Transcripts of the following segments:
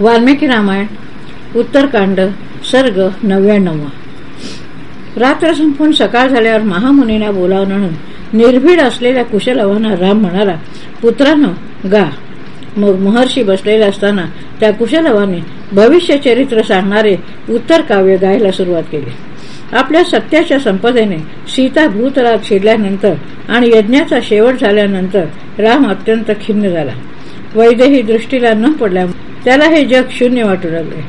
वाल्मिकी रामायण उत्तरकांड सर्ग नव्याण्णव रात्र संपून सकाळ झाल्यावर महामुनीना बोलावून म्हणून निर्भीड असलेल्या कुशलवाना राम म्हणाला पुत्रानं गा. मग महर्षी बसलेले असताना त्या कुशलवाने भविष्य चरित्र सांगणारे उत्तर काव्य गायला सुरुवात केली. आपल्या सत्याच्या संपदेने सीता भूतलात शिरल्यानंतर आणि यज्ञाचा शेवट झाल्यानंतर राम अत्यंत खिन्न झाला. वैदेही दृष्टीला न पडल्या त्याला हे जग शून्य वाटू लागले.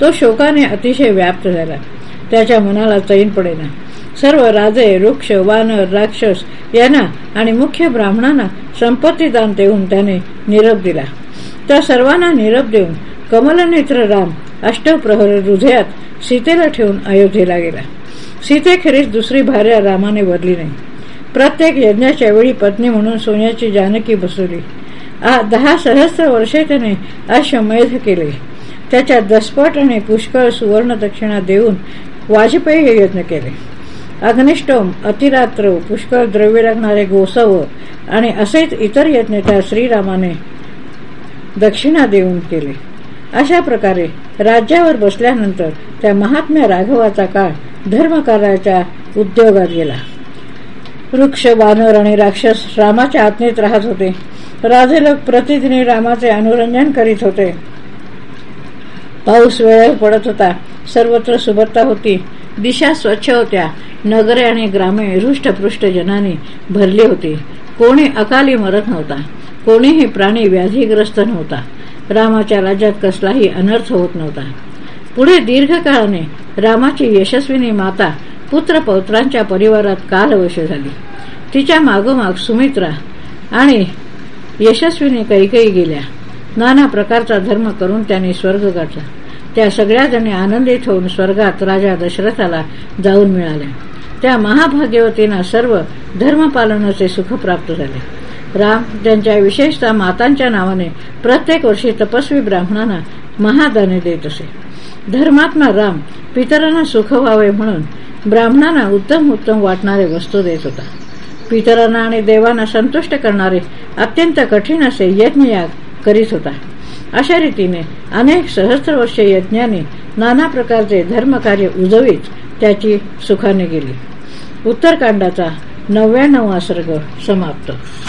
तो शोकाने अतिशय व्याप्त झाला. त्याच्या मनाला चैन पडेना. सर्व राजे वृक्ष वानर राक्षस यांना आणि मुख्य ब्राह्मणांना संपत्ती दान देऊन त्याने निरप दिला. त्या सर्वांना निरप देऊन कमलनेत्र राम अष्टप्रहर हृदयात सीतेला ठेवून अयोध्येला गेला. सीतेखेरीज दुसरी भार्या रामाने वरली नाही. प्रत्येक यज्ञाच्या वेळी पत्नी म्हणून सोन्याची जानकी बसवली. दहा सहस्र वर्षे त्याने अश्वमेध केले. त्याच्या दसपट आणि पुष्कळ सुवर्ण दक्षिणा देऊन वाजपेयी हे यत्न केले. अग्निष्टोम अतिरात्र पुष्कळ द्रव्य लागणारे गोसव आणि असेच इतर यत्न त्या श्रीरामाने दक्षिणा देऊन केले. अशा प्रकारे राज्यावर बसल्यानंतर त्या महात्म्या राघवाचा काळ धर्मकार्याच्या उद्योगात गेला. वृक्ष वानर आणि राक्षस रामाच्या आत्मेत राहत होते. राजे लोक प्रतिदिनी रामाचे अनुरंजन करीत होते. पाऊस वेळेवर पडत होता. सर्वत्र सुबत्ता होती. दिशा स्वच्छ होत्या. नगरे आणि ग्रामे हृष्टपृष्ट जनाने भरली होती. कोणी अकाली मरत नव्हता. कोणीही प्राणी व्याधीग्रस्त नव्हता. रामाच्या राज्यात कसलाही अनर्थ होत नव्हता. पुढे दीर्घकाळाने रामाची यशस्विनी माता पुत्र पौत्रांच्या परिवारात कालवश झाली. तिच्या मागोमाग सुमित्रा आणि यशस्वीने कैकई गेल्या. नाना प्रकारचा धर्म करून त्यांनी स्वर्ग गाठला. त्या सगळ्या जणी आनंदित होऊन स्वर्गात राजा दशरथाला जाऊन मिळाल्या. त्या महाभाग्यवतींना सर्व धर्मपालनाचे सुख प्राप्त झाले. राम त्यांच्या विशेषतः मातांच्या नावाने प्रत्येक वर्षी तपस्वी ब्राह्मणांना महादाने देत असे. धर्मात्मा राम पितरांना सुख व्हावे म्हणून ब्राह्मणांना उत्तम उत्तम वाटणारे वस्तू देत होता. पितरांना आणि देवांना संतुष्ट करणारे अत्यंत कठीण असे यज्ञयाग करीत होता. अशा रीतीने अनेक सहस्त्र वर्ष यज्ञाने नाना प्रकारचे धर्मकार्य उजवीत त्याची सुखाने गेली. उत्तरकांडाचा नव्याण्णवा सर्ग समाप्त.